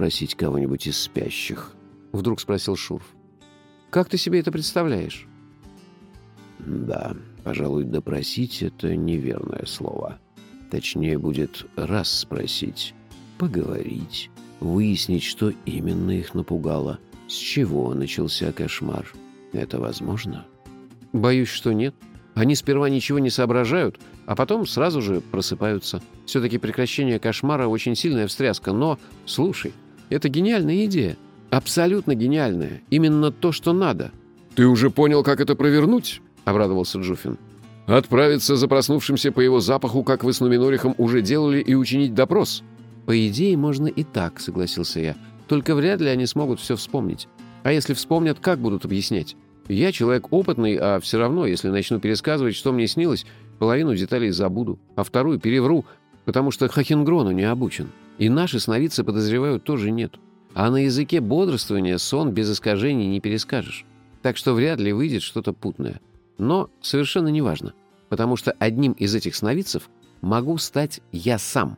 допросить кого-нибудь из спящих?» — вдруг спросил Шурф. «Как ты себе это представляешь?» «Да, пожалуй, допросить — это неверное слово. Точнее будет раз спросить, поговорить, выяснить, что именно их напугало, с чего начался кошмар. Это возможно?» «Боюсь, что нет. Они сперва ничего не соображают, а потом сразу же просыпаются. Все-таки прекращение кошмара — очень сильная встряска, но, слушай, это гениальная идея. Абсолютно гениальная. Именно то, что надо». «Ты уже понял, как это провернуть?» — обрадовался Джуфин. «Отправиться за проснувшимся по его запаху, как вы с Нуминорихом уже делали, и учинить допрос?» «По идее, можно и так», — согласился я. «Только вряд ли они смогут все вспомнить. А если вспомнят, как будут объяснять? Я человек опытный, а все равно, если начну пересказывать, что мне снилось, половину деталей забуду, а вторую перевру, потому что Хахенгрону не обучен. И наши сновидцы, подозревают, тоже нет. А на языке бодрствования сон без искажений не перескажешь. Так что вряд ли выйдет что-то путное. Но совершенно неважно, потому что одним из этих сновидцев могу стать я сам.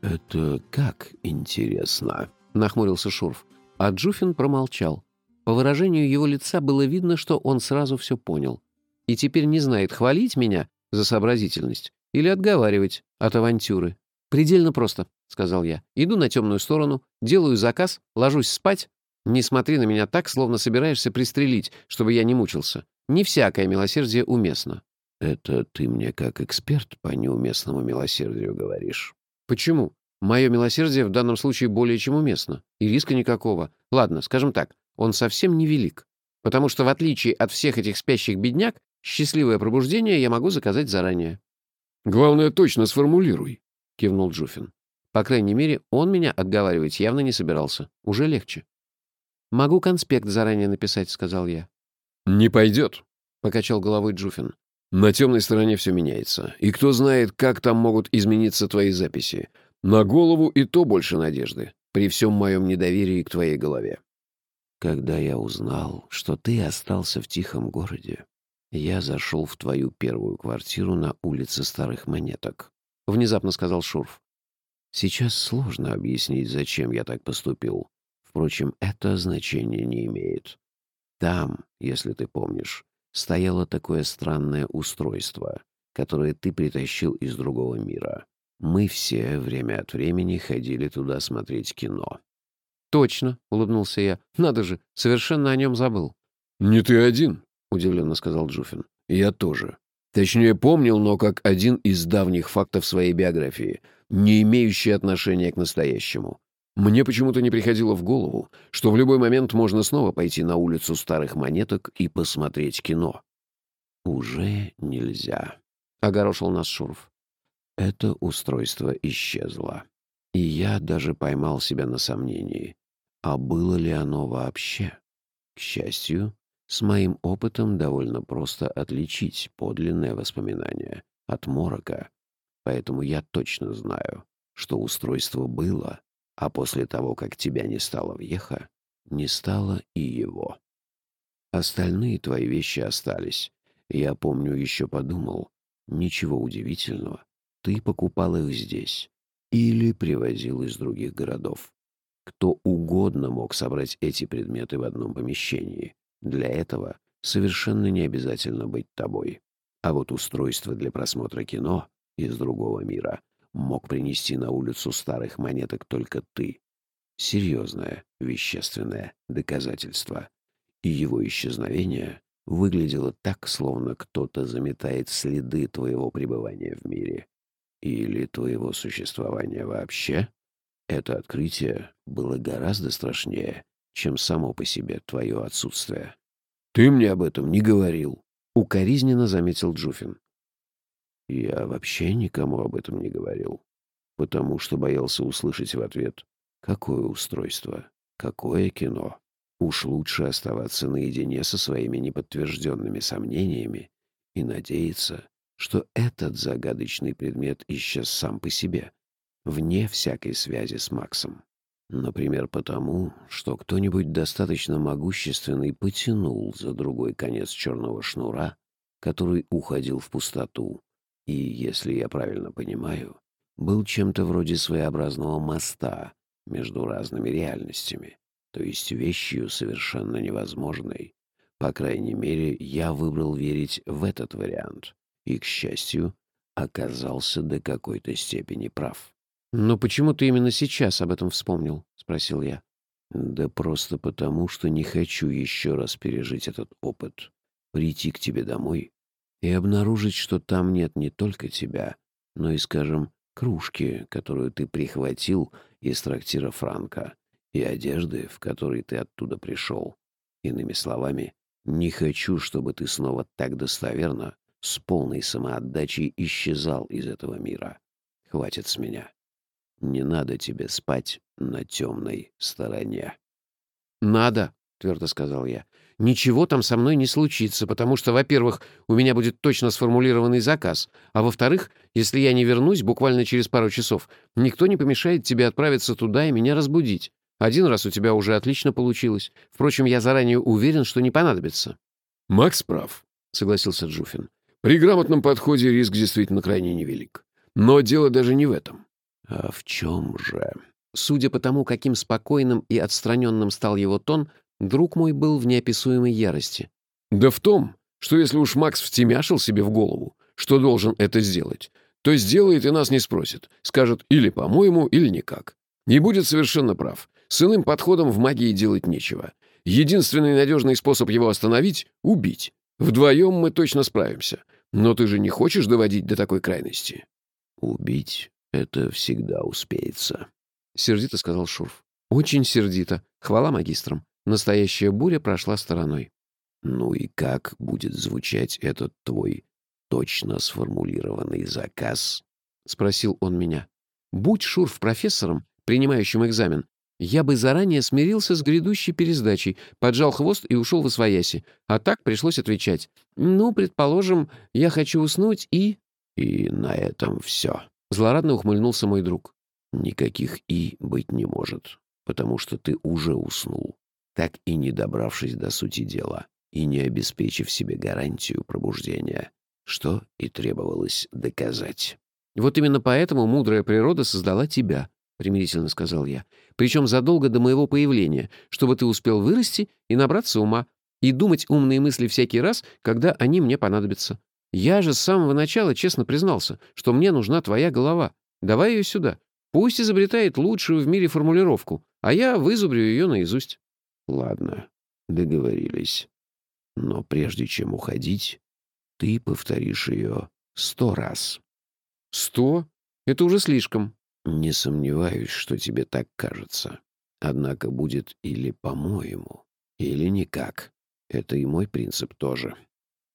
«Это как интересно?» — нахмурился Шурф. А Джуфин промолчал. По выражению его лица было видно, что он сразу все понял. И теперь не знает, хвалить меня за сообразительность или отговаривать от авантюры. «Предельно просто», — сказал я. «Иду на темную сторону, делаю заказ, ложусь спать. Не смотри на меня так, словно собираешься пристрелить, чтобы я не мучился. Не всякое милосердие уместно». «Это ты мне как эксперт по неуместному милосердию говоришь?» «Почему? Мое милосердие в данном случае более чем уместно. И риска никакого. Ладно, скажем так, он совсем невелик. Потому что, в отличие от всех этих спящих бедняк, счастливое пробуждение я могу заказать заранее». «Главное, точно сформулируй», — кивнул Джуфин. По крайней мере, он меня отговаривать явно не собирался. Уже легче. «Могу конспект заранее написать», — сказал я. «Не пойдет», — покачал головой Джуфин. «На темной стороне все меняется. И кто знает, как там могут измениться твои записи. На голову и то больше надежды, при всем моем недоверии к твоей голове». «Когда я узнал, что ты остался в тихом городе, я зашел в твою первую квартиру на улице Старых Монеток», — внезапно сказал Шурф. «Сейчас сложно объяснить, зачем я так поступил. Впрочем, это значения не имеет. Там, если ты помнишь, стояло такое странное устройство, которое ты притащил из другого мира. Мы все время от времени ходили туда смотреть кино. «Точно», — улыбнулся я. «Надо же, совершенно о нем забыл». «Не ты один», — удивленно сказал Джуфин. «Я тоже. Точнее, помнил, но как один из давних фактов своей биографии, не имеющий отношения к настоящему. Мне почему-то не приходило в голову, что в любой момент можно снова пойти на улицу старых монеток и посмотреть кино. «Уже нельзя», — огорошил нас Шурф. Это устройство исчезло. И я даже поймал себя на сомнении, а было ли оно вообще? К счастью, с моим опытом довольно просто отличить подлинное воспоминание от морока, поэтому я точно знаю, что устройство было, а после того, как тебя не стало в Еха, не стало и его. Остальные твои вещи остались. Я помню, еще подумал, ничего удивительного, ты покупал их здесь или привозил из других городов. Кто угодно мог собрать эти предметы в одном помещении. Для этого совершенно не обязательно быть тобой. А вот устройство для просмотра кино из другого мира мог принести на улицу старых монеток только ты. Серьезное вещественное доказательство. И его исчезновение выглядело так, словно кто-то заметает следы твоего пребывания в мире. Или твоего существования вообще. Это открытие было гораздо страшнее, чем само по себе твое отсутствие. «Ты мне об этом не говорил», — укоризненно заметил Джуфин. Я вообще никому об этом не говорил, потому что боялся услышать в ответ «Какое устройство? Какое кино?» Уж лучше оставаться наедине со своими неподтвержденными сомнениями и надеяться, что этот загадочный предмет исчез сам по себе, вне всякой связи с Максом. Например, потому, что кто-нибудь достаточно могущественный потянул за другой конец черного шнура, который уходил в пустоту, и, если я правильно понимаю, был чем-то вроде своеобразного моста между разными реальностями, то есть вещью совершенно невозможной. По крайней мере, я выбрал верить в этот вариант и, к счастью, оказался до какой-то степени прав. «Но почему ты именно сейчас об этом вспомнил?» — спросил я. «Да просто потому, что не хочу еще раз пережить этот опыт. Прийти к тебе домой и обнаружить, что там нет не только тебя, но и, скажем, кружки, которую ты прихватил из трактира Франка, и одежды, в которой ты оттуда пришел. Иными словами, не хочу, чтобы ты снова так достоверно, с полной самоотдачей исчезал из этого мира. Хватит с меня. Не надо тебе спать на темной стороне. «Надо», — твердо сказал я. «Ничего там со мной не случится, потому что, во-первых, у меня будет точно сформулированный заказ, а во-вторых, если я не вернусь буквально через пару часов, никто не помешает тебе отправиться туда и меня разбудить. Один раз у тебя уже отлично получилось. Впрочем, я заранее уверен, что не понадобится». «Макс прав», — согласился Джуфин. «При грамотном подходе риск действительно крайне невелик. Но дело даже не в этом». «А в чем же?» Судя по тому, каким спокойным и отстраненным стал его тон, друг мой был в неописуемой ярости. «Да в том, что если уж Макс втемяшил себе в голову, что должен это сделать, то сделает и нас не спросит. Скажет или по-моему, или никак. И будет совершенно прав. С иным подходом в магии делать нечего. Единственный надежный способ его остановить — убить. Вдвоем мы точно справимся. Но ты же не хочешь доводить до такой крайности? Убить — это всегда успеется. Сердито сказал Шурф. Очень сердито. Хвала магистрам. Настоящая буря прошла стороной. Ну и как будет звучать этот твой точно сформулированный заказ? Спросил он меня. Будь Шурф профессором, принимающим экзамен, я бы заранее смирился с грядущей пересдачей, поджал хвост и ушел в освояси. А так пришлось отвечать. «Ну, предположим, я хочу уснуть и...» «И на этом все». Злорадно ухмыльнулся мой друг. «Никаких «и» быть не может, потому что ты уже уснул, так и не добравшись до сути дела и не обеспечив себе гарантию пробуждения, что и требовалось доказать». «Вот именно поэтому мудрая природа создала тебя», — примирительно сказал я. «Причем задолго до моего появления, чтобы ты успел вырасти и набраться ума, и думать умные мысли всякий раз, когда они мне понадобятся. Я же с самого начала честно признался, что мне нужна твоя голова. Давай ее сюда. Пусть изобретает лучшую в мире формулировку, а я вызубрю ее наизусть». «Ладно, договорились. Но прежде чем уходить, ты повторишь ее сто раз». «Сто? Это уже слишком», не сомневаюсь, что тебе так кажется. Однако будет или по-моему, или никак. Это и мой принцип тоже.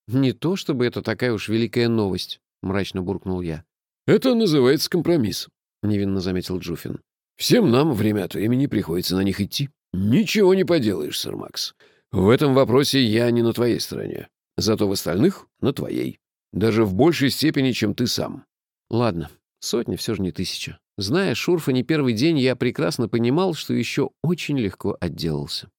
«Не то, чтобы это такая уж великая новость», — мрачно буркнул я. «Это называется компромисс», — невинно заметил Джуфин. «Всем нам время от времени приходится на них идти. Ничего не поделаешь, сэр Макс. В этом вопросе я не на твоей стороне. Зато в остальных — на твоей. Даже в большей степени, чем ты сам». «Ладно, сотня все же не тысяча. Зная Шурфа не первый день, я прекрасно понимал, что еще очень легко отделался.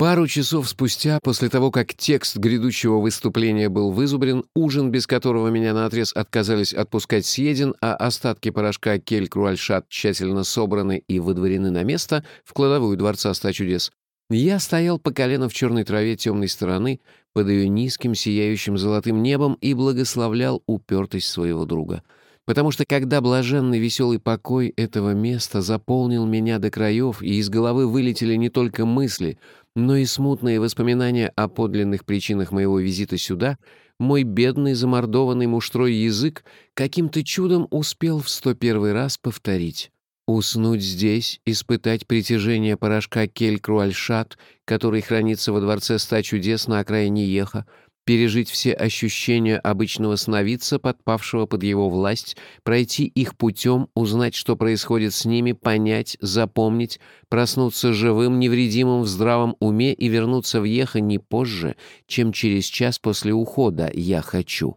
Пару часов спустя, после того, как текст грядущего выступления был вызубрен, ужин, без которого меня наотрез отказались отпускать, съеден, а остатки порошка кель-круальшат тщательно собраны и выдворены на место в кладовую Дворца Ста Чудес, я стоял по колено в черной траве темной стороны, под ее низким сияющим золотым небом и благословлял упертость своего друга — потому что когда блаженный веселый покой этого места заполнил меня до краев, и из головы вылетели не только мысли, но и смутные воспоминания о подлинных причинах моего визита сюда, мой бедный замордованный муштрой язык каким-то чудом успел в сто первый раз повторить. Уснуть здесь, испытать притяжение порошка кель-круальшат, который хранится во дворце ста чудес на окраине Еха, пережить все ощущения обычного сновидца, подпавшего под его власть, пройти их путем, узнать, что происходит с ними, понять, запомнить, проснуться живым, невредимым в здравом уме и вернуться в Еха не позже, чем через час после ухода «я хочу».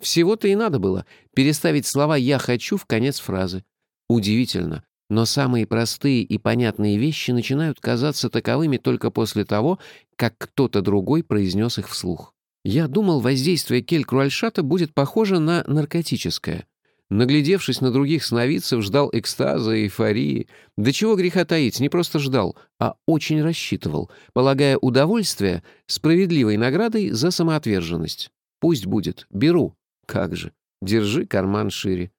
Всего-то и надо было переставить слова «я хочу» в конец фразы. Удивительно, но самые простые и понятные вещи начинают казаться таковыми только после того, как кто-то другой произнес их вслух. Я думал, воздействие кель-круальшата будет похоже на наркотическое. Наглядевшись на других сновидцев, ждал экстаза, эйфории. Да чего греха таить, не просто ждал, а очень рассчитывал, полагая удовольствие справедливой наградой за самоотверженность. Пусть будет, беру. Как же, держи карман шире.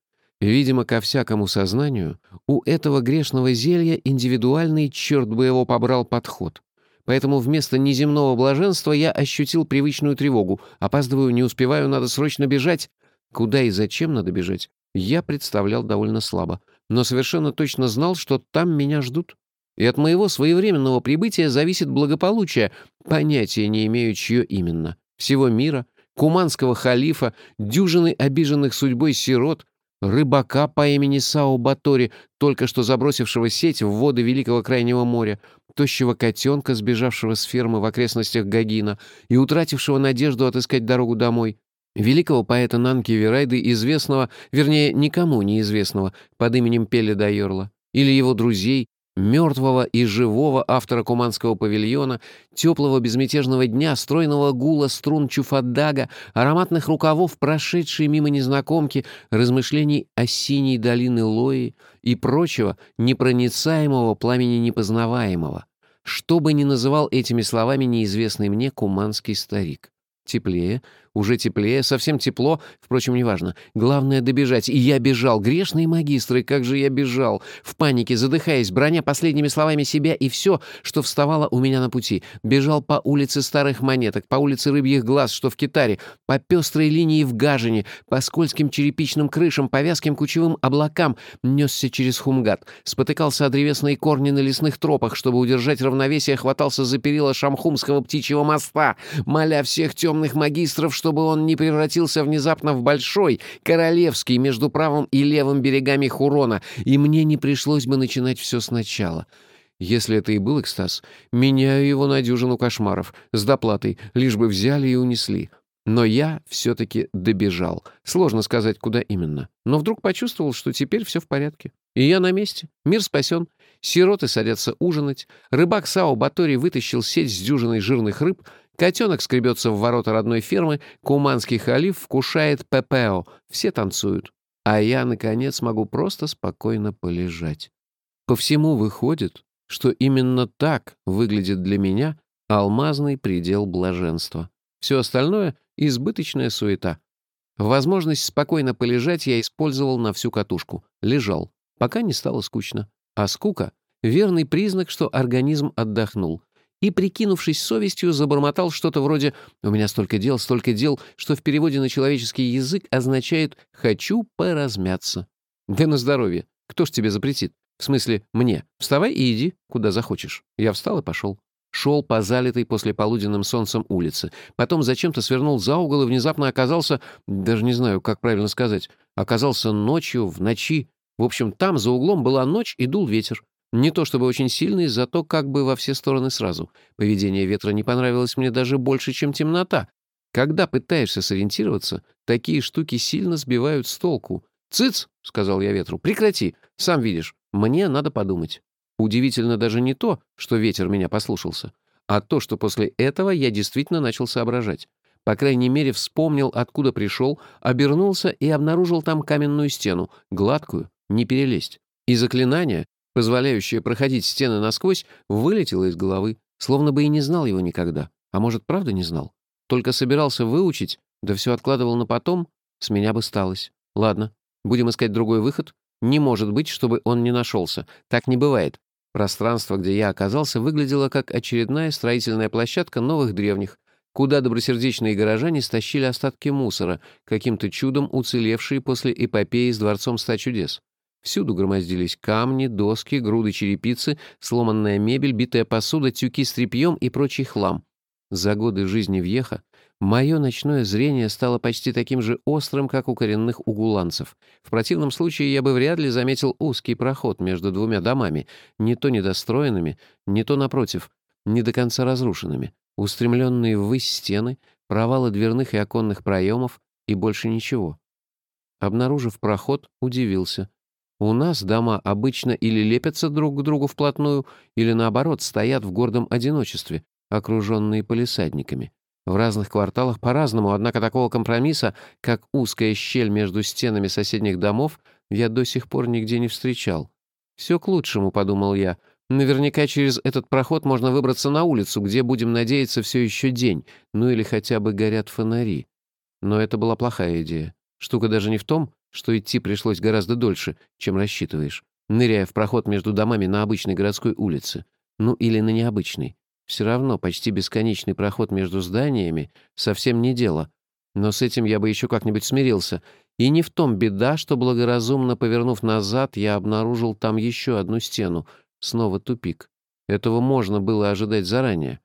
Видимо, ко всякому сознанию у этого грешного зелья индивидуальный, черт бы его побрал, подход. Поэтому вместо неземного блаженства я ощутил привычную тревогу. Опаздываю, не успеваю, надо срочно бежать. Куда и зачем надо бежать, я представлял довольно слабо, но совершенно точно знал, что там меня ждут. И от моего своевременного прибытия зависит благополучие, понятия не имею, чье именно. Всего мира, куманского халифа, дюжины обиженных судьбой сирот, рыбака по имени Сао Батори, только что забросившего сеть в воды Великого Крайнего моря, тощего котенка, сбежавшего с фермы в окрестностях Гагина и утратившего надежду отыскать дорогу домой, великого поэта Нанки Верайды, известного, вернее, никому неизвестного, под именем Пели Дайорла, или его друзей, мертвого и живого автора Куманского павильона, теплого безмятежного дня, стройного гула струн Чуфадага, ароматных рукавов, прошедшей мимо незнакомки, размышлений о синей долины Лои и прочего непроницаемого пламени непознаваемого, что бы ни называл этими словами неизвестный мне куманский старик. Теплее, уже теплее, совсем тепло, впрочем, неважно. Главное — добежать. И я бежал. Грешные магистры, как же я бежал. В панике, задыхаясь, броня последними словами себя и все, что вставало у меня на пути. Бежал по улице старых монеток, по улице рыбьих глаз, что в Китаре, по пестрой линии в Гажине, по скользким черепичным крышам, по вязким кучевым облакам, несся через Хумгат, спотыкался о древесные корни на лесных тропах, чтобы удержать равновесие, хватался за перила Шамхумского птичьего моста, моля всех темных магистров, что чтобы он не превратился внезапно в большой, королевский, между правым и левым берегами Хурона, и мне не пришлось бы начинать все сначала. Если это и был экстаз, меняю его на дюжину кошмаров, с доплатой, лишь бы взяли и унесли. Но я все-таки добежал. Сложно сказать, куда именно. Но вдруг почувствовал, что теперь все в порядке. И я на месте. Мир спасен. Сироты садятся ужинать. Рыбак Сао Батори вытащил сеть с дюжиной жирных рыб — Котенок скребется в ворота родной фермы, куманский халиф вкушает пепео, все танцуют. А я, наконец, могу просто спокойно полежать. По всему выходит, что именно так выглядит для меня алмазный предел блаженства. Все остальное — избыточная суета. Возможность спокойно полежать я использовал на всю катушку. Лежал, пока не стало скучно. А скука — верный признак, что организм отдохнул и, прикинувшись совестью, забормотал что-то вроде «У меня столько дел, столько дел», что в переводе на человеческий язык означает «хочу поразмяться». Да на здоровье. Кто ж тебе запретит? В смысле, мне. Вставай и иди, куда захочешь. Я встал и пошел. Шел по залитой послеполуденным солнцем улице. Потом зачем-то свернул за угол и внезапно оказался, даже не знаю, как правильно сказать, оказался ночью, в ночи. В общем, там за углом была ночь и дул ветер. Не то чтобы очень сильный, зато как бы во все стороны сразу. Поведение ветра не понравилось мне даже больше, чем темнота. Когда пытаешься сориентироваться, такие штуки сильно сбивают с толку. «Цыц!» — сказал я ветру. «Прекрати! Сам видишь, мне надо подумать». Удивительно даже не то, что ветер меня послушался, а то, что после этого я действительно начал соображать. По крайней мере, вспомнил, откуда пришел, обернулся и обнаружил там каменную стену, гладкую, не перелезть. И заклинание, позволяющее проходить стены насквозь, вылетело из головы, словно бы и не знал его никогда. А может, правда не знал? Только собирался выучить, да все откладывал на потом, с меня бы сталось. Ладно, будем искать другой выход. Не может быть, чтобы он не нашелся. Так не бывает. Пространство, где я оказался, выглядело как очередная строительная площадка новых древних, куда добросердечные горожане стащили остатки мусора, каким-то чудом уцелевшие после эпопеи с Дворцом Ста Чудес. Всюду громоздились камни, доски, груды черепицы, сломанная мебель, битая посуда, тюки с тряпьем и прочий хлам. За годы жизни в Еха мое ночное зрение стало почти таким же острым, как у коренных угуланцев. В противном случае я бы вряд ли заметил узкий проход между двумя домами, не то недостроенными, не то, напротив, не до конца разрушенными, устремленные ввысь стены, провалы дверных и оконных проемов и больше ничего. Обнаружив проход, удивился — у нас дома обычно или лепятся друг к другу вплотную, или наоборот стоят в гордом одиночестве, окруженные полисадниками. В разных кварталах по-разному, однако такого компромисса, как узкая щель между стенами соседних домов, я до сих пор нигде не встречал. «Все к лучшему», — подумал я. «Наверняка через этот проход можно выбраться на улицу, где, будем надеяться, все еще день, ну или хотя бы горят фонари». Но это была плохая идея. Штука даже не в том, что идти пришлось гораздо дольше, чем рассчитываешь, ныряя в проход между домами на обычной городской улице. Ну или на необычной. Все равно почти бесконечный проход между зданиями совсем не дело. Но с этим я бы еще как-нибудь смирился. И не в том беда, что благоразумно повернув назад, я обнаружил там еще одну стену. Снова тупик. Этого можно было ожидать заранее.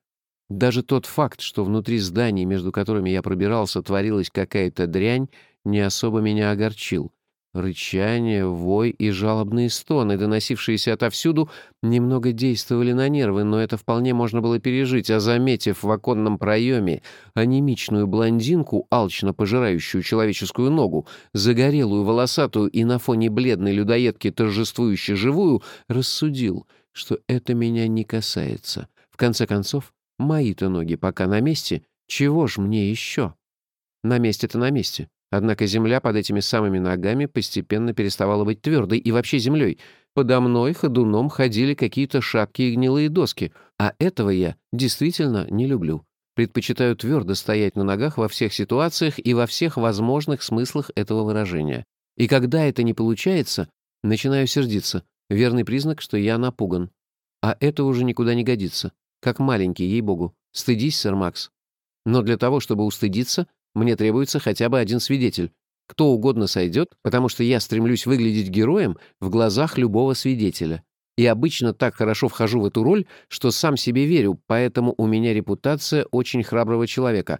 Даже тот факт, что внутри зданий, между которыми я пробирался, творилась какая-то дрянь, не особо меня огорчил. Рычание, вой и жалобные стоны, доносившиеся отовсюду, немного действовали на нервы, но это вполне можно было пережить, а заметив в оконном проеме анемичную блондинку, алчно пожирающую человеческую ногу, загорелую, волосатую и на фоне бледной людоедки торжествующей живую, рассудил, что это меня не касается. В конце концов, мои-то ноги пока на месте, чего ж мне еще? На месте-то на месте. Однако земля под этими самыми ногами постепенно переставала быть твердой и вообще землей. Подо мной ходуном ходили какие-то шаткие гнилые доски, а этого я действительно не люблю. Предпочитаю твердо стоять на ногах во всех ситуациях и во всех возможных смыслах этого выражения. И когда это не получается, начинаю сердиться. Верный признак, что я напуган. А это уже никуда не годится. Как маленький, ей-богу. Стыдись, сэр Макс. Но для того, чтобы устыдиться, мне требуется хотя бы один свидетель. Кто угодно сойдет, потому что я стремлюсь выглядеть героем в глазах любого свидетеля. И обычно так хорошо вхожу в эту роль, что сам себе верю, поэтому у меня репутация очень храброго человека.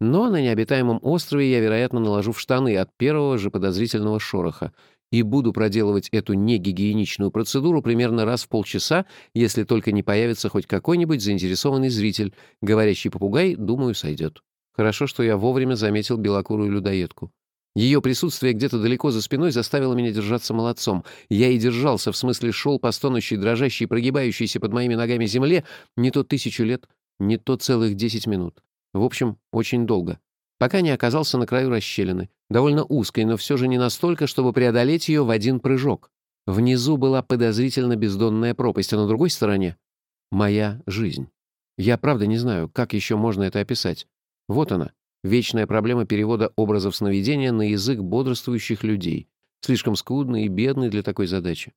Но на необитаемом острове я, вероятно, наложу в штаны от первого же подозрительного шороха и буду проделывать эту негигиеничную процедуру примерно раз в полчаса, если только не появится хоть какой-нибудь заинтересованный зритель. Говорящий попугай, думаю, сойдет. Хорошо, что я вовремя заметил белокурую людоедку. Ее присутствие где-то далеко за спиной заставило меня держаться молодцом. Я и держался, в смысле шел по стонущей, дрожащей, прогибающейся под моими ногами земле не то тысячу лет, не то целых десять минут. В общем, очень долго. Пока не оказался на краю расщелины, довольно узкой, но все же не настолько, чтобы преодолеть ее в один прыжок. Внизу была подозрительно бездонная пропасть, а на другой стороне — моя жизнь. Я правда не знаю, как еще можно это описать. Вот она, вечная проблема перевода образов сновидения на язык бодрствующих людей, слишком скудный и бедный для такой задачи.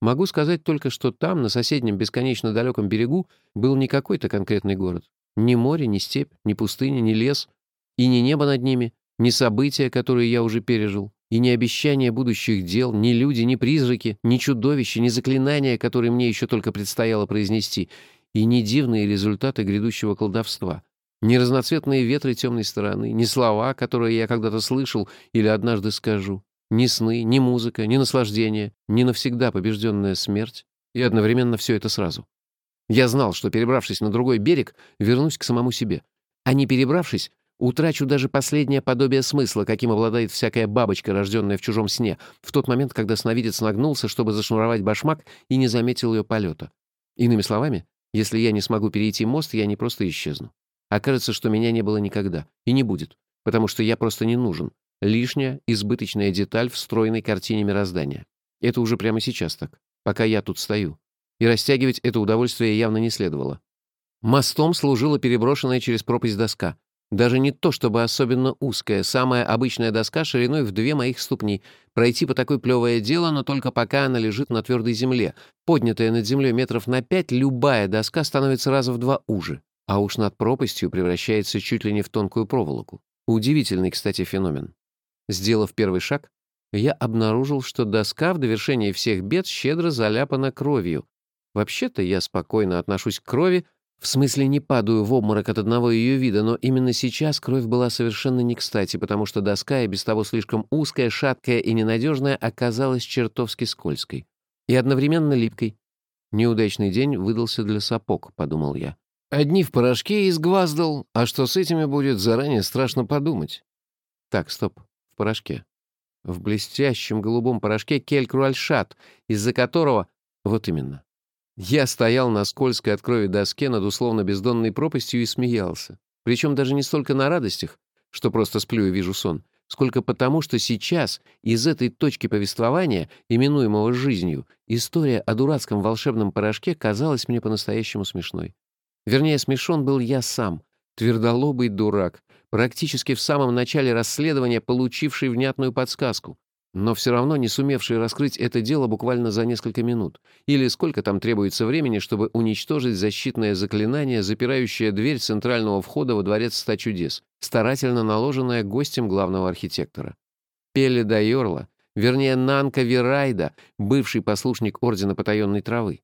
Могу сказать только, что там, на соседнем бесконечно далеком берегу, был не какой-то конкретный город. Ни море, ни степь, ни пустыня, ни лес, и ни небо над ними, ни события, которые я уже пережил, и ни обещания будущих дел, ни люди, ни призраки, ни чудовища, ни заклинания, которые мне еще только предстояло произнести, и ни дивные результаты грядущего колдовства, ни разноцветные ветры темной стороны, ни слова, которые я когда-то слышал или однажды скажу, ни сны, ни музыка, ни наслаждение, ни навсегда побежденная смерть, и одновременно все это сразу. Я знал, что, перебравшись на другой берег, вернусь к самому себе. А не перебравшись, утрачу даже последнее подобие смысла, каким обладает всякая бабочка, рожденная в чужом сне, в тот момент, когда сновидец нагнулся, чтобы зашнуровать башмак, и не заметил ее полета. Иными словами, если я не смогу перейти мост, я не просто исчезну. Окажется, что меня не было никогда. И не будет. Потому что я просто не нужен. Лишняя, избыточная деталь в стройной картине мироздания. Это уже прямо сейчас так. Пока я тут стою. И растягивать это удовольствие явно не следовало. Мостом служила переброшенная через пропасть доска. Даже не то, чтобы особенно узкая, самая обычная доска шириной в две моих ступни. Пройти по такой плевое дело, но только пока она лежит на твердой земле. Поднятая над землей метров на пять, любая доска становится раза в два уже а уж над пропастью превращается чуть ли не в тонкую проволоку. Удивительный, кстати, феномен. Сделав первый шаг, я обнаружил, что доска в довершении всех бед щедро заляпана кровью. Вообще-то я спокойно отношусь к крови, в смысле не падаю в обморок от одного ее вида, но именно сейчас кровь была совершенно не кстати, потому что доска, и без того слишком узкая, шаткая и ненадежная, оказалась чертовски скользкой. И одновременно липкой. Неудачный день выдался для сапог, подумал я. Одни в порошке изгваздал, а что с этими будет, заранее страшно подумать. Так, стоп, в порошке. В блестящем голубом порошке кель-круальшат, из-за которого... Вот именно. Я стоял на скользкой от крови доске над условно бездонной пропастью и смеялся. Причем даже не столько на радостях, что просто сплю и вижу сон, сколько потому, что сейчас из этой точки повествования, именуемого жизнью, история о дурацком волшебном порошке казалась мне по-настоящему смешной. Вернее, смешон был я сам, твердолобый дурак, практически в самом начале расследования получивший внятную подсказку, но все равно не сумевший раскрыть это дело буквально за несколько минут, или сколько там требуется времени, чтобы уничтожить защитное заклинание, запирающее дверь центрального входа во дворец ста чудес, старательно наложенное гостем главного архитектора. Пеле Дайорла, вернее Нанка Вирайда, бывший послушник Ордена Потаенной Травы.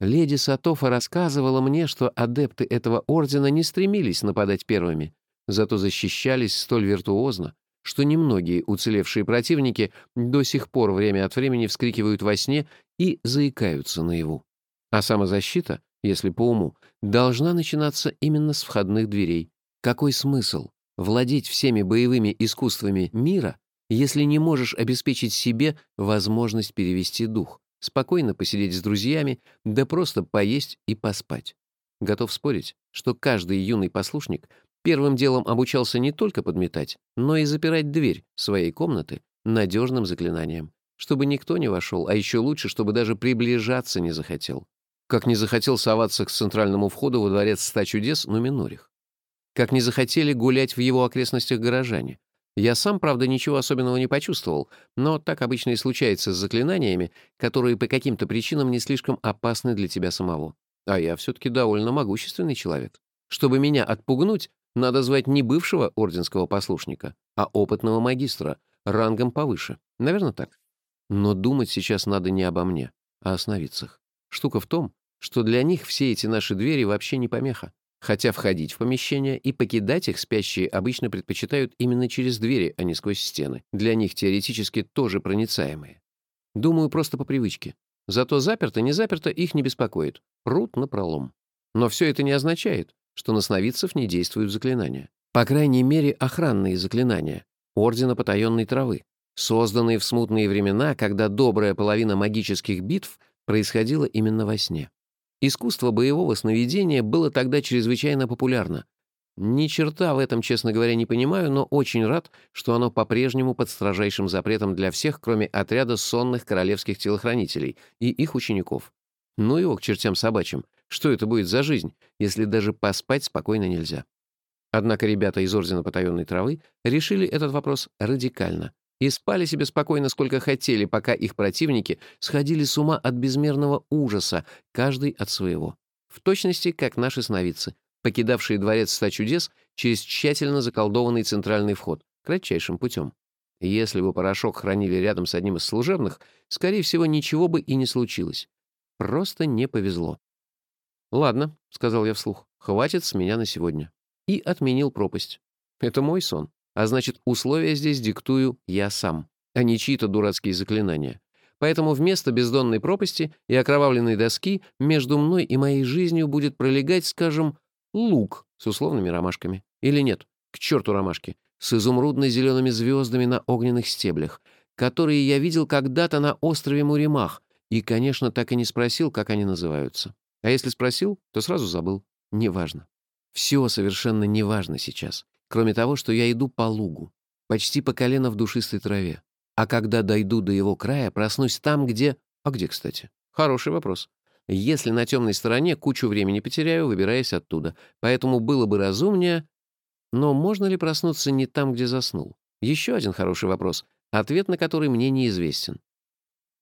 Леди Сатофа рассказывала мне, что адепты этого ордена не стремились нападать первыми, зато защищались столь виртуозно, что немногие уцелевшие противники до сих пор время от времени вскрикивают во сне и заикаются наяву. А самозащита, если по уму, должна начинаться именно с входных дверей. Какой смысл владеть всеми боевыми искусствами мира, если не можешь обеспечить себе возможность перевести дух, спокойно посидеть с друзьями, да просто поесть и поспать? Готов спорить, что каждый юный послушник Первым делом обучался не только подметать, но и запирать дверь своей комнаты надежным заклинанием, чтобы никто не вошел, а еще лучше, чтобы даже приближаться не захотел. Как не захотел соваться к центральному входу во дворец ста чудес Нуминорих. Как не захотели гулять в его окрестностях горожане. Я сам, правда, ничего особенного не почувствовал, но так обычно и случается с заклинаниями, которые по каким-то причинам не слишком опасны для тебя самого. А я все-таки довольно могущественный человек. Чтобы меня отпугнуть, надо звать не бывшего орденского послушника, а опытного магистра, рангом повыше. Наверное, так. Но думать сейчас надо не обо мне, а о сновидцах. Штука в том, что для них все эти наши двери вообще не помеха. Хотя входить в помещение и покидать их спящие обычно предпочитают именно через двери, а не сквозь стены. Для них теоретически тоже проницаемые. Думаю, просто по привычке. Зато заперто, не заперто их не беспокоит. Прут на пролом. Но все это не означает, что на сновидцев не действуют заклинания. По крайней мере, охранные заклинания, Ордена Потаенной Травы, созданные в смутные времена, когда добрая половина магических битв происходила именно во сне. Искусство боевого сновидения было тогда чрезвычайно популярно. Ни черта в этом, честно говоря, не понимаю, но очень рад, что оно по-прежнему под строжайшим запретом для всех, кроме отряда сонных королевских телохранителей и их учеников. Ну его к чертям собачьим. Что это будет за жизнь, если даже поспать спокойно нельзя? Однако ребята из Ордена Потаенной Травы решили этот вопрос радикально и спали себе спокойно сколько хотели, пока их противники сходили с ума от безмерного ужаса, каждый от своего. В точности, как наши сновидцы, покидавшие дворец ста чудес через тщательно заколдованный центральный вход, кратчайшим путем. Если бы порошок хранили рядом с одним из служебных, скорее всего, ничего бы и не случилось. Просто не повезло. «Ладно», — сказал я вслух, — «хватит с меня на сегодня». И отменил пропасть. Это мой сон. А значит, условия здесь диктую я сам, а не чьи-то дурацкие заклинания. Поэтому вместо бездонной пропасти и окровавленной доски между мной и моей жизнью будет пролегать, скажем, лук с условными ромашками. Или нет, к черту ромашки, с изумрудно-зелеными звездами на огненных стеблях, которые я видел когда-то на острове Муримах, и, конечно, так и не спросил, как они называются. А если спросил, то сразу забыл. Неважно. Все совершенно неважно сейчас, кроме того, что я иду по лугу, почти по колено в душистой траве. А когда дойду до его края, проснусь там, где... А где, кстати? Хороший вопрос. Если на темной стороне, кучу времени потеряю, выбираясь оттуда. Поэтому было бы разумнее... Но можно ли проснуться не там, где заснул? Еще один хороший вопрос, ответ на который мне неизвестен.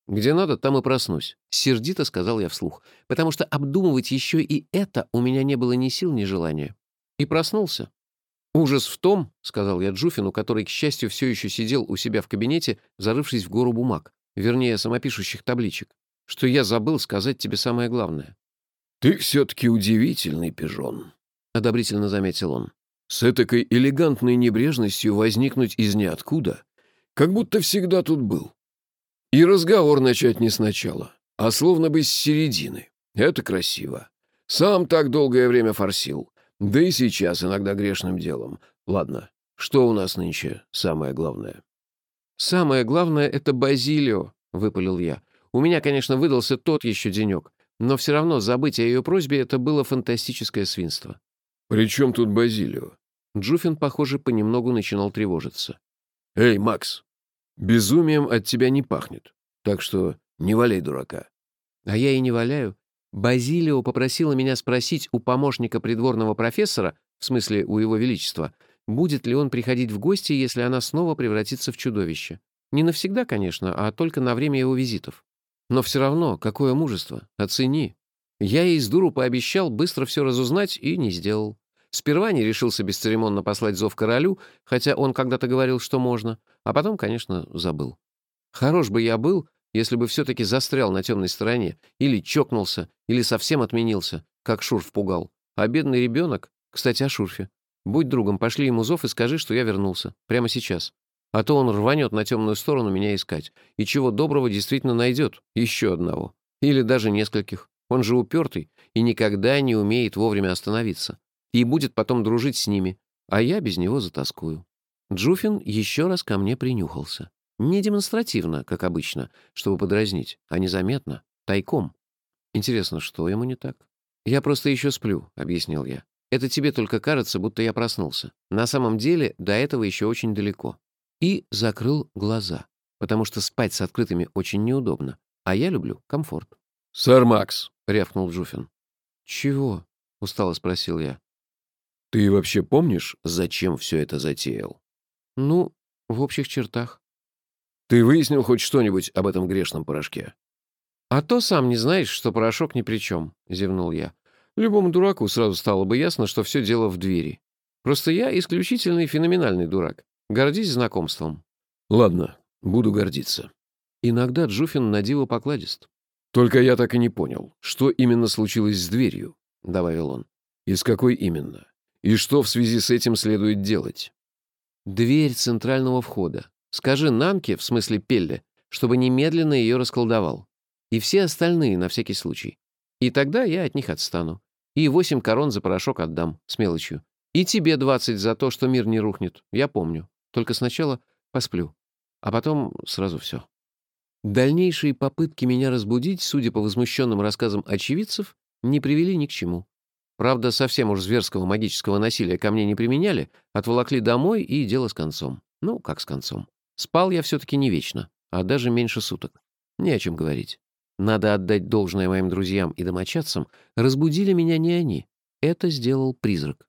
«Где надо, там и проснусь», — сердито сказал я вслух, потому что обдумывать еще и это у меня не было ни сил, ни желания. И проснулся. «Ужас в том», — сказал я Джуфину, который, к счастью, все еще сидел у себя в кабинете, зарывшись в гору бумаг, вернее, самопишущих табличек, что я забыл сказать тебе самое главное. «Ты все-таки удивительный пижон», — одобрительно заметил он. «С этакой элегантной небрежностью возникнуть из ниоткуда, как будто всегда тут был. И разговор начать не сначала, а словно бы с середины. Это красиво. Сам так долгое время форсил. Да и сейчас иногда грешным делом. Ладно, что у нас нынче самое главное? «Самое главное — это Базилио», — выпалил я. «У меня, конечно, выдался тот еще денек, но все равно забыть о ее просьбе — это было фантастическое свинство». «При чем тут Базилио?» Джуфин, похоже, понемногу начинал тревожиться. «Эй, Макс, безумием от тебя не пахнет, так что не валяй дурака». А я и не валяю. Базилио попросила меня спросить у помощника придворного профессора, в смысле у его величества, будет ли он приходить в гости, если она снова превратится в чудовище. Не навсегда, конечно, а только на время его визитов. Но все равно, какое мужество, оцени. Я ей с дуру пообещал быстро все разузнать и не сделал. Сперва не решился бесцеремонно послать зов королю, хотя он когда-то говорил, что можно, а потом, конечно, забыл. Хорош бы я был, если бы все-таки застрял на темной стороне, или чокнулся, или совсем отменился, как Шурф пугал. А бедный ребенок, кстати, о Шурфе, будь другом, пошли ему зов и скажи, что я вернулся, прямо сейчас. А то он рванет на темную сторону меня искать, и чего доброго действительно найдет, еще одного. Или даже нескольких. Он же упертый и никогда не умеет вовремя остановиться и будет потом дружить с ними, а я без него затаскую. Джуфин еще раз ко мне принюхался. Не демонстративно, как обычно, чтобы подразнить, а незаметно, тайком. Интересно, что ему не так? «Я просто еще сплю», — объяснил я. «Это тебе только кажется, будто я проснулся. На самом деле до этого еще очень далеко». И закрыл глаза, потому что спать с открытыми очень неудобно, а я люблю комфорт. «Сэр Макс», — рявкнул Джуфин. «Чего?» — устало спросил я. «Ты вообще помнишь, зачем все это затеял?» «Ну, в общих чертах». «Ты выяснил хоть что-нибудь об этом грешном порошке?» «А то сам не знаешь, что порошок ни при чем», — зевнул я. «Любому дураку сразу стало бы ясно, что все дело в двери. Просто я исключительный феноменальный дурак. Гордись знакомством». «Ладно, буду гордиться». Иногда Джуфин на диво покладист. «Только я так и не понял, что именно случилось с дверью», — добавил он. «И с какой именно? И что в связи с этим следует делать? Дверь центрального входа. Скажи Нанке, в смысле Пелле, чтобы немедленно ее расколдовал. И все остальные, на всякий случай. И тогда я от них отстану. И восемь корон за порошок отдам, с мелочью. И тебе двадцать за то, что мир не рухнет. Я помню. Только сначала посплю. А потом сразу все. Дальнейшие попытки меня разбудить, судя по возмущенным рассказам очевидцев, не привели ни к чему. Правда, совсем уж зверского магического насилия ко мне не применяли, отволокли домой, и дело с концом. Ну, как с концом. Спал я все-таки не вечно, а даже меньше суток. Не о чем говорить. Надо отдать должное моим друзьям и домочадцам, разбудили меня не они. Это сделал призрак.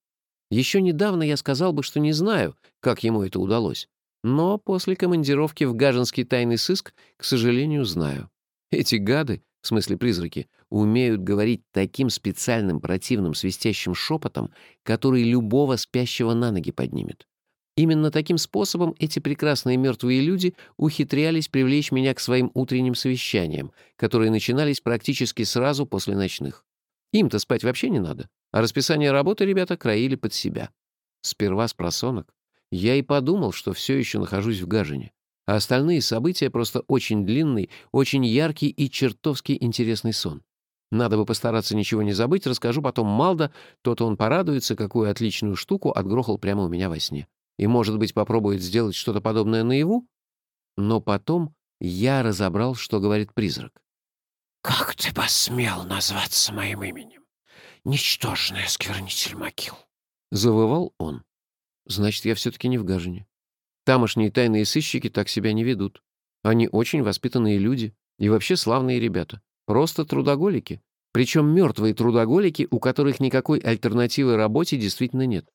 Еще недавно я сказал бы, что не знаю, как ему это удалось. Но после командировки в Гажинский тайный сыск, к сожалению, знаю. Эти гады, в смысле призраки, умеют говорить таким специальным противным свистящим шепотом, который любого спящего на ноги поднимет. Именно таким способом эти прекрасные мертвые люди ухитрялись привлечь меня к своим утренним совещаниям, которые начинались практически сразу после ночных. Им-то спать вообще не надо, а расписание работы ребята краили под себя. Сперва с просонок я и подумал, что все еще нахожусь в Гажине, а остальные события просто очень длинный, очень яркий и чертовски интересный сон. Надо бы постараться ничего не забыть, расскажу потом Малда, то-то он порадуется, какую отличную штуку отгрохал прямо у меня во сне. И, может быть, попробует сделать что-то подобное наяву? Но потом я разобрал, что говорит призрак. «Как ты посмел назваться моим именем? Ничтожный осквернитель могил!» Завывал он. Значит, я все-таки не в Гажине. Тамошние тайные сыщики так себя не ведут. Они очень воспитанные люди и вообще славные ребята. Просто трудоголики. Причем мертвые трудоголики, у которых никакой альтернативы работе действительно нет.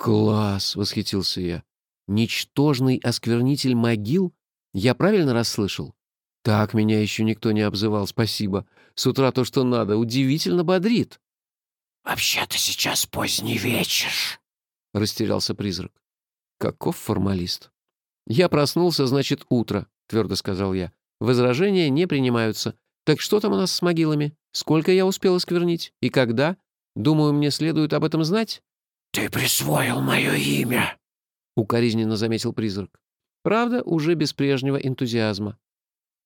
«Класс!» — восхитился я. «Ничтожный осквернитель могил? Я правильно расслышал?» «Так меня еще никто не обзывал, спасибо. С утра то, что надо, удивительно бодрит». «Вообще-то сейчас поздний вечер», — растерялся призрак. «Каков формалист?» «Я проснулся, значит, утро», — твердо сказал я. «Возражения не принимаются. Так что там у нас с могилами? Сколько я успел осквернить? И когда? Думаю, мне следует об этом знать?» «Ты присвоил мое имя», — укоризненно заметил призрак. Правда, уже без прежнего энтузиазма.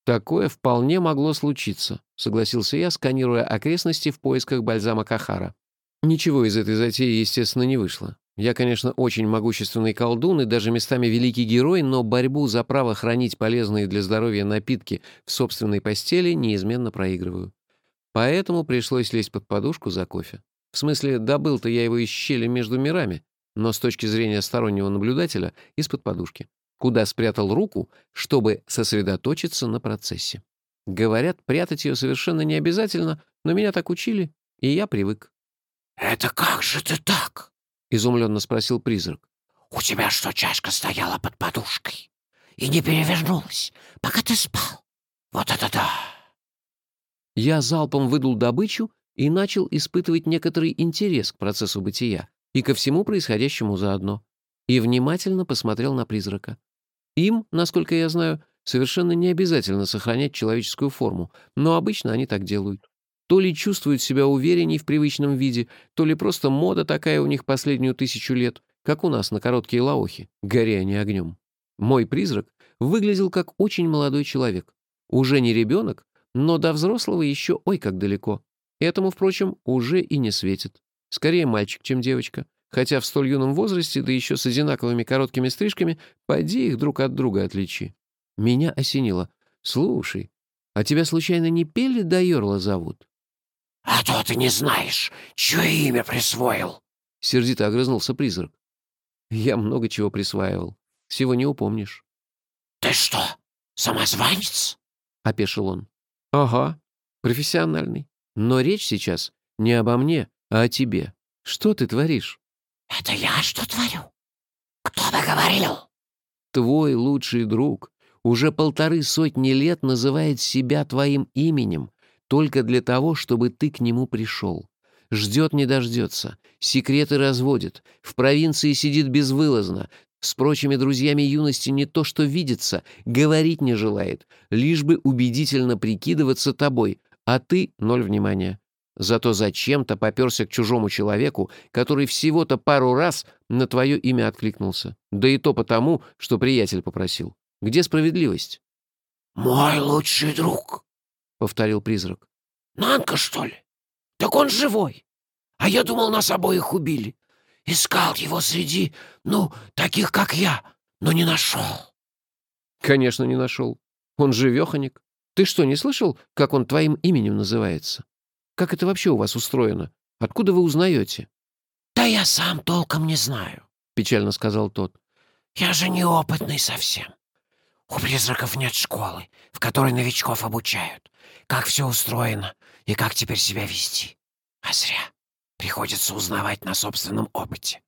«Такое вполне могло случиться», — согласился я, сканируя окрестности в поисках бальзама Кахара. Ничего из этой затеи, естественно, не вышло. Я, конечно, очень могущественный колдун и даже местами великий герой, но борьбу за право хранить полезные для здоровья напитки в собственной постели неизменно проигрываю. Поэтому пришлось лезть под подушку за кофе. В смысле, добыл-то я его из щели между мирами. но с точки зрения стороннего наблюдателя — из-под подушки, куда спрятал руку, чтобы сосредоточиться на процессе. Говорят, прятать ее совершенно не обязательно, но меня так учили, и я привык. «Это как же ты так?» — изумленно спросил призрак. «У тебя что, чашка стояла под подушкой и не перевернулась, пока ты спал? Вот это да!» Я залпом выдул добычу и начал испытывать некоторый интерес к процессу бытия и ко всему происходящему заодно, и внимательно посмотрел на призрака. Им, насколько я знаю, совершенно не обязательно сохранять человеческую форму, но обычно они так делают. То ли чувствуют себя уверенней в привычном виде, то ли просто мода такая у них последнюю тысячу лет, как у нас на короткие лаохи, горя они огнем. Мой призрак выглядел как очень молодой человек. Уже не ребенок, но до взрослого еще ой как далеко. Этому, впрочем, уже и не светит. Скорее мальчик, чем девочка. Хотя в столь юном возрасте, да еще с одинаковыми короткими стрижками, поди их друг от друга отличи. Меня осенило. «Слушай, а тебя случайно не Пелли да Йорла зовут?» «А то ты не знаешь, чье имя присвоил!» — сердито огрызнулся призрак. «Я много чего присваивал. Всего не упомнишь». «Ты что, самозванец?» — опешил он. «Ага, профессиональный. Но речь сейчас не обо мне, а о тебе. Что ты творишь?» «Это я что творю? Кто бы говорил?» «Твой лучший друг уже полторы сотни лет называет себя твоим именем только для того, чтобы ты к нему пришел. Ждет не дождется, секреты разводит, в провинции сидит безвылазно, с прочими друзьями юности не то что видится, говорить не желает, лишь бы убедительно прикидываться тобой, а ты — ноль внимания. Зато зачем-то попёрся к чужому человеку, который всего-то пару раз на твое имя откликнулся. Да и то потому, что приятель попросил. Где справедливость? «Мой лучший друг», — повторил призрак. «Нанка, что ли? Так он живой. А я думал, нас обоих убили. Искал его среди, ну, таких, как я, но не нашел». «Конечно, не нашел. Он живеханик. Ты что, не слышал, как он твоим именем называется? Как это вообще у вас устроено? Откуда вы узнаете?» «Да я сам толком не знаю», — печально сказал тот. «Я же неопытный совсем. У призраков нет школы, в которой новичков обучают. Как все устроено и как теперь себя вести. А зря. Приходится узнавать на собственном опыте.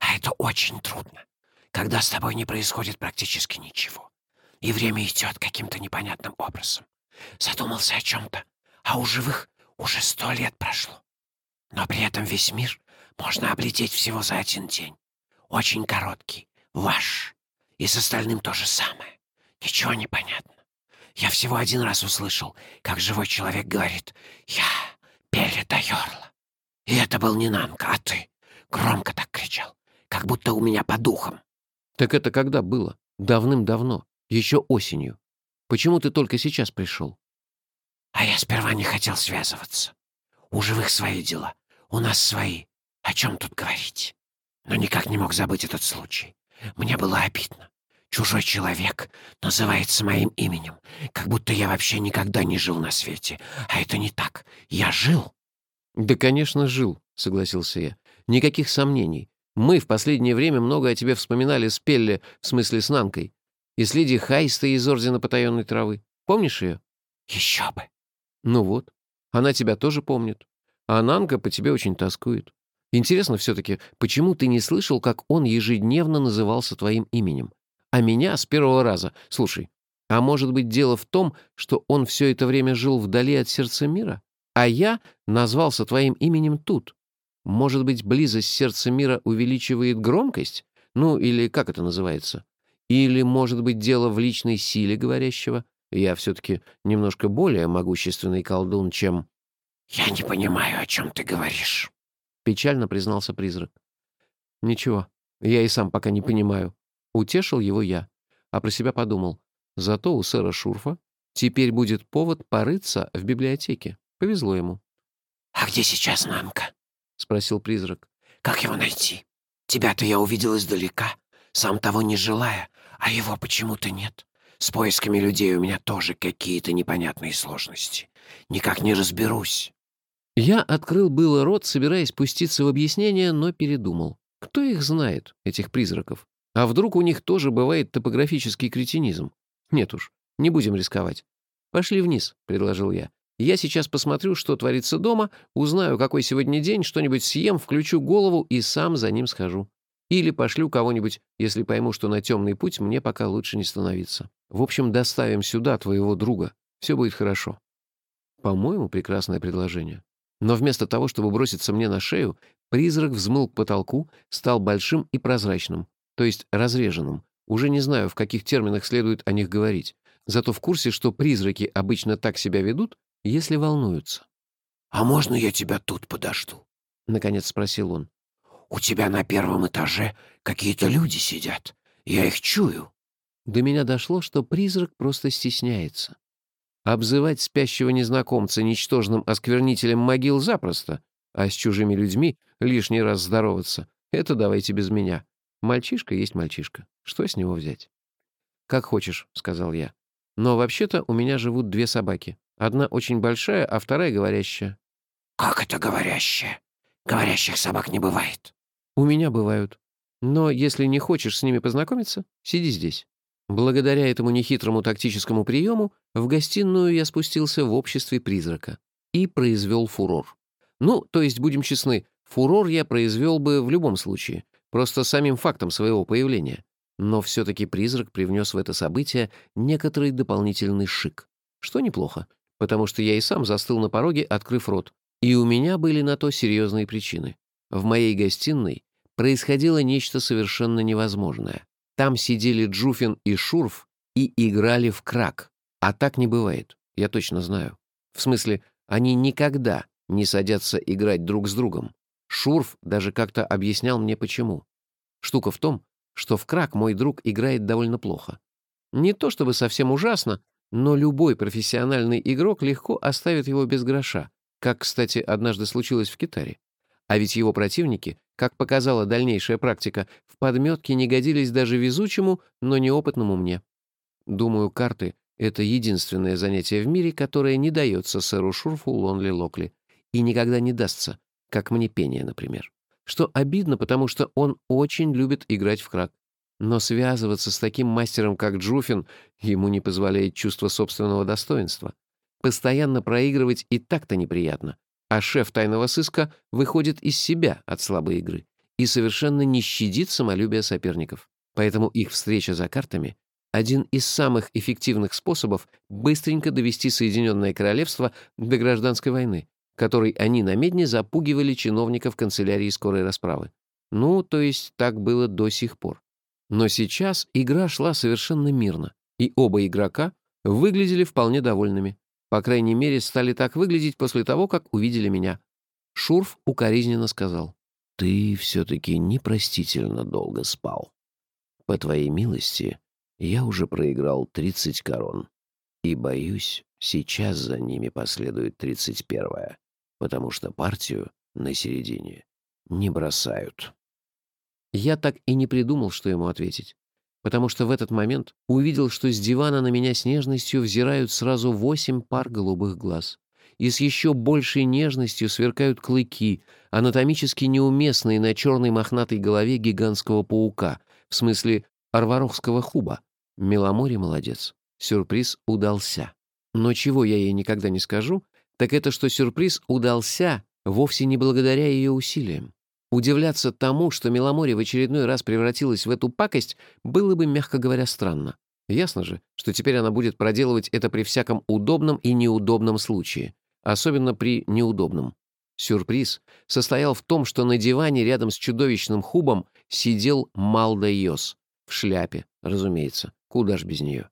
А это очень трудно, когда с тобой не происходит практически ничего. И время идет каким-то непонятным образом. Задумался о чем-то, а у живых уже сто лет прошло. Но при этом весь мир можно облететь всего за один день. Очень короткий, ваш. И с остальным то же самое. Ничего не понятно. Я всего один раз услышал, как живой человек говорит «Я Дайорла». И это был не Нанка, а ты. Громко так кричал, как будто у меня по духам. Так это когда было? Давным-давно. Еще осенью. Почему ты только сейчас пришел? А я сперва не хотел связываться. У живых свои дела, у нас свои. О чем тут говорить? Но никак не мог забыть этот случай. Мне было обидно. Чужой человек называется моим именем, как будто я вообще никогда не жил на свете. А это не так. Я жил. Да, конечно, жил, согласился я. Никаких сомнений. Мы в последнее время много о тебе вспоминали с Пелле, в смысле с Нанкой. И с Лиди Хайстой из Ордена Потаенной Травы. Помнишь ее? Еще бы. Ну вот. Она тебя тоже помнит. А Нанка по тебе очень тоскует. Интересно все-таки, почему ты не слышал, как он ежедневно назывался твоим именем? а меня с первого раза. Слушай, а может быть дело в том, что он все это время жил вдали от сердца мира, а я назвался твоим именем тут? Может быть, близость сердца мира увеличивает громкость? Ну, или как это называется? Или, может быть, дело в личной силе говорящего? Я все-таки немножко более могущественный колдун, чем... «Я не понимаю, о чем ты говоришь», — печально признался призрак. «Ничего, я и сам пока не понимаю. Утешил его я, а про себя подумал. Зато у сэра Шурфа теперь будет повод порыться в библиотеке. Повезло ему. «А где сейчас Нанка?» — спросил призрак. «Как его найти? Тебя-то я увидел издалека, сам того не желая, а его почему-то нет. С поисками людей у меня тоже какие-то непонятные сложности. Никак не разберусь». Я открыл было рот, собираясь пуститься в объяснение, но передумал. Кто их знает, этих призраков? А вдруг у них тоже бывает топографический кретинизм? Нет уж, не будем рисковать. «Пошли вниз», — предложил я. «Я сейчас посмотрю, что творится дома, узнаю, какой сегодня день, что-нибудь съем, включу голову и сам за ним схожу. Или пошлю кого-нибудь, если пойму, что на темный путь мне пока лучше не становиться. В общем, доставим сюда твоего друга. Все будет хорошо». По-моему, прекрасное предложение. Но вместо того, чтобы броситься мне на шею, призрак взмыл к потолку, стал большим и прозрачным, то есть разреженным. Уже не знаю, в каких терминах следует о них говорить. Зато в курсе, что призраки обычно так себя ведут, если волнуются. «А можно я тебя тут подожду?» — наконец спросил он. «У тебя на первом этаже какие-то люди сидят. Я их чую». До меня дошло, что призрак просто стесняется. Обзывать спящего незнакомца ничтожным осквернителем могил запросто, а с чужими людьми лишний раз здороваться — это давайте без меня. Мальчишка есть мальчишка. Что с него взять? «Как хочешь», — сказал я. «Но вообще-то у меня живут две собаки. Одна очень большая, а вторая говорящая». «Как это говорящая? Говорящих собак не бывает». «У меня бывают. Но если не хочешь с ними познакомиться, сиди здесь». Благодаря этому нехитрому тактическому приему в гостиную я спустился в обществе призрака и произвел фурор. Ну, то есть, будем честны, фурор я произвел бы в любом случае, просто самим фактом своего появления. Но все-таки призрак привнес в это событие некоторый дополнительный шик. Что неплохо, потому что я и сам застыл на пороге, открыв рот. И у меня были на то серьезные причины. В моей гостиной происходило нечто совершенно невозможное. Там сидели Джуфин и Шурф и играли в крак. А так не бывает, я точно знаю. В смысле, они никогда не садятся играть друг с другом. Шурф даже как-то объяснял мне почему. Штука в том, что в крак мой друг играет довольно плохо. Не то чтобы совсем ужасно, но любой профессиональный игрок легко оставит его без гроша, как, кстати, однажды случилось в Китаре. А ведь его противники как показала дальнейшая практика, в подметке не годились даже везучему, но неопытному мне. Думаю, карты — это единственное занятие в мире, которое не дается сэру Шурфу Лонли Локли и никогда не дастся, как мне пение, например. Что обидно, потому что он очень любит играть в крак. Но связываться с таким мастером, как Джуфин, ему не позволяет чувство собственного достоинства. Постоянно проигрывать и так-то неприятно а шеф тайного сыска выходит из себя от слабой игры и совершенно не щадит самолюбие соперников. Поэтому их встреча за картами — один из самых эффективных способов быстренько довести Соединенное Королевство до гражданской войны, которой они на медне запугивали чиновников канцелярии скорой расправы. Ну, то есть так было до сих пор. Но сейчас игра шла совершенно мирно, и оба игрока выглядели вполне довольными. По крайней мере, стали так выглядеть после того, как увидели меня. Шурф укоризненно сказал. «Ты все-таки непростительно долго спал. По твоей милости, я уже проиграл 30 корон. И, боюсь, сейчас за ними последует 31-я, потому что партию на середине не бросают». Я так и не придумал, что ему ответить потому что в этот момент увидел, что с дивана на меня с нежностью взирают сразу восемь пар голубых глаз. И с еще большей нежностью сверкают клыки, анатомически неуместные на черной мохнатой голове гигантского паука, в смысле арварохского хуба. Меломори молодец. Сюрприз удался. Но чего я ей никогда не скажу, так это что сюрприз удался вовсе не благодаря ее усилиям. Удивляться тому, что Меломоре в очередной раз превратилась в эту пакость, было бы, мягко говоря, странно. Ясно же, что теперь она будет проделывать это при всяком удобном и неудобном случае. Особенно при неудобном. Сюрприз состоял в том, что на диване рядом с чудовищным хубом сидел Малда. В шляпе, разумеется. Куда ж без нее.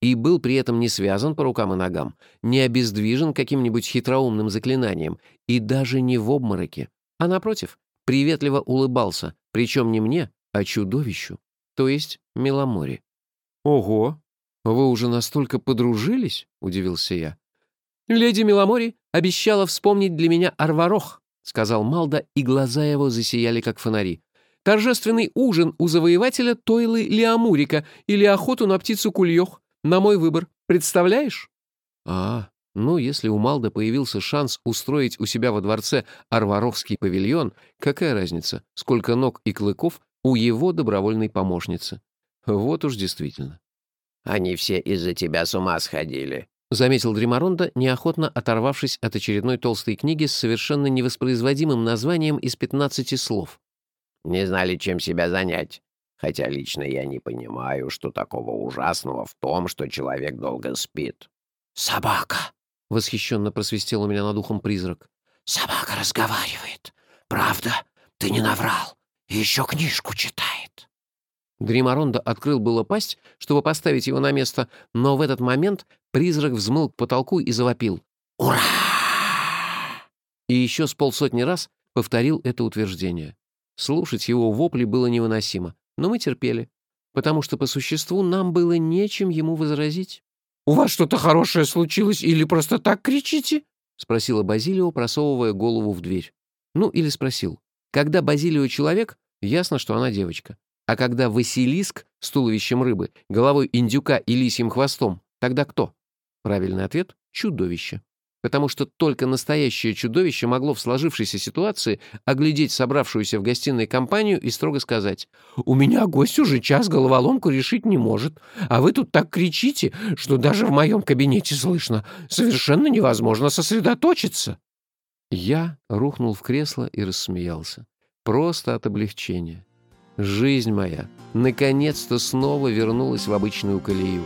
И был при этом не связан по рукам и ногам, не обездвижен каким-нибудь хитроумным заклинанием и даже не в обмороке, а, напротив, приветливо улыбался, причем не мне, а чудовищу, то есть Меломоре. «Ого! Вы уже настолько подружились?» — удивился я. «Леди Меломори обещала вспомнить для меня Арварох», — сказал Малда, и глаза его засияли, как фонари. «Торжественный ужин у завоевателя Тойлы Леамурика или охоту на птицу Кульёх. На мой выбор. Представляешь?» «А, Ну, если у Малда появился шанс устроить у себя во дворце Арваровский павильон, какая разница, сколько ног и клыков у его добровольной помощницы? Вот уж действительно. «Они все из-за тебя с ума сходили», — заметил Дримаронда, неохотно оторвавшись от очередной толстой книги с совершенно невоспроизводимым названием из 15 слов. «Не знали, чем себя занять. Хотя лично я не понимаю, что такого ужасного в том, что человек долго спит». «Собака!» — восхищенно просвистел у меня над ухом призрак. «Собака разговаривает. Правда, ты не наврал. И еще книжку читает». Дримаронда открыл было пасть, чтобы поставить его на место, но в этот момент призрак взмыл к потолку и завопил. «Ура!» И еще с полсотни раз повторил это утверждение. Слушать его вопли было невыносимо, но мы терпели, потому что по существу нам было нечем ему возразить. «У вас что-то хорошее случилось или просто так кричите?» — спросила Базилио, просовывая голову в дверь. Ну, или спросил. Когда Базилио человек, ясно, что она девочка. А когда Василиск с туловищем рыбы, головой индюка и лисьим хвостом, тогда кто? Правильный ответ — чудовище потому что только настоящее чудовище могло в сложившейся ситуации оглядеть собравшуюся в гостиной компанию и строго сказать «У меня гость уже час головоломку решить не может, а вы тут так кричите, что даже в моем кабинете слышно. Совершенно невозможно сосредоточиться». Я рухнул в кресло и рассмеялся. Просто от облегчения. Жизнь моя наконец-то снова вернулась в обычную колею.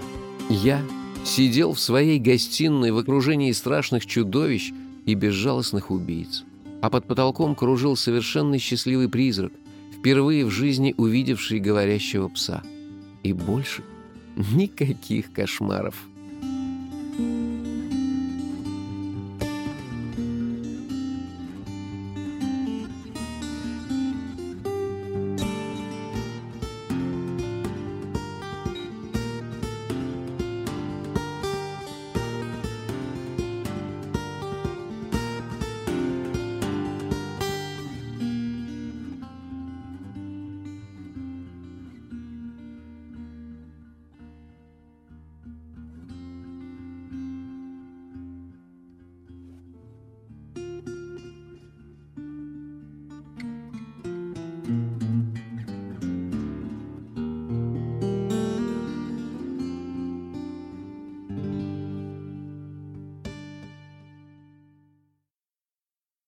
Я сидел в своей гостиной в окружении страшных чудовищ и безжалостных убийц. А под потолком кружил совершенно счастливый призрак, впервые в жизни увидевший говорящего пса. И больше никаких кошмаров.